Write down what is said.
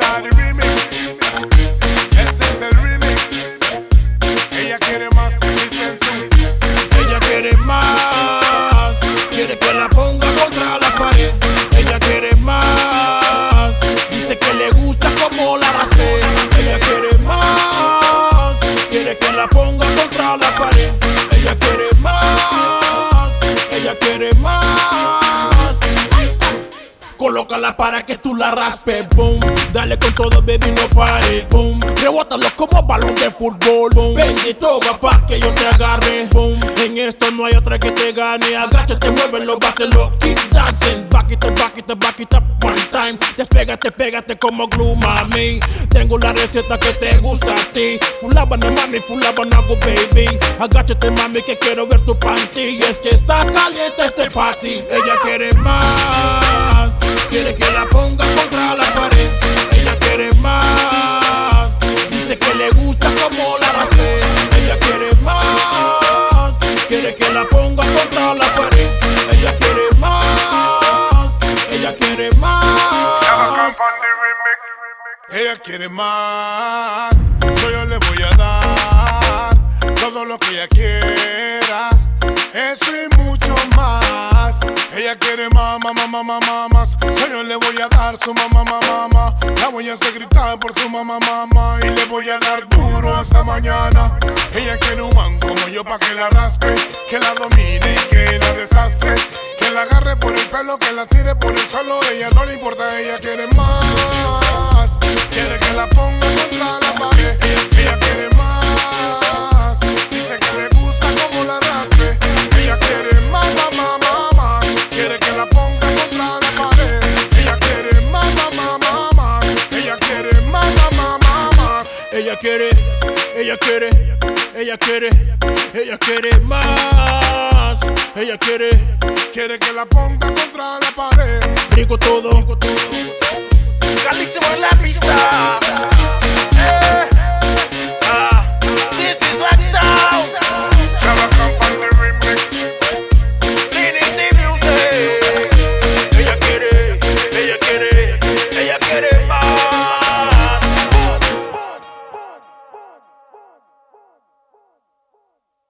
The remix. Este es el remix. Ella quiere más. Ella quiere más, quiere que la ponga Colócala para que tú la raspes, boom. Dale con todo, baby, no pare, boom. Rebótalo como balón de fútbol, boom. Ven y pa' que yo te agarre, boom. En esto no hay otra que te gane. Agáchate, muévelo, bátelo, keep dancing. Back it up, back it up, back it up, one time. Despégate, pégate como glue, mami. Tengo la receta que te gusta a ti. Fulabana, mami, fulabana, go, baby. Agáchate, mami, que quiero ver tu panty. Es que está caliente este party. Ella quiere más. Quiere que la ponga contra la pared. Ella quiere más. Dice que le gusta como la raspé. Ella quiere más. Quiere que la ponga contra la pared. Ella quiere más. Ella quiere más. Ella quiere más, yo le voy a dar todo lo que ella quiera, Ella quiere más, mamá, mamá, mamá, so yo le voy a dar su mamá, mamá, mamá. La voy a hacer gritar por su mamá, mamá y le voy a dar duro hasta mañana. Ella quiere un man como yo pa' que la raspe, que la domine y que la desastre. Que la agarre por el pelo, que la tire por el suelo. Ella no le importa, ella quiere más. Quiere que la ponga Ella quiere, ella quiere, ella quiere, ella quiere más. Ella quiere, Quiere que la ponga contra la pared. rico todo.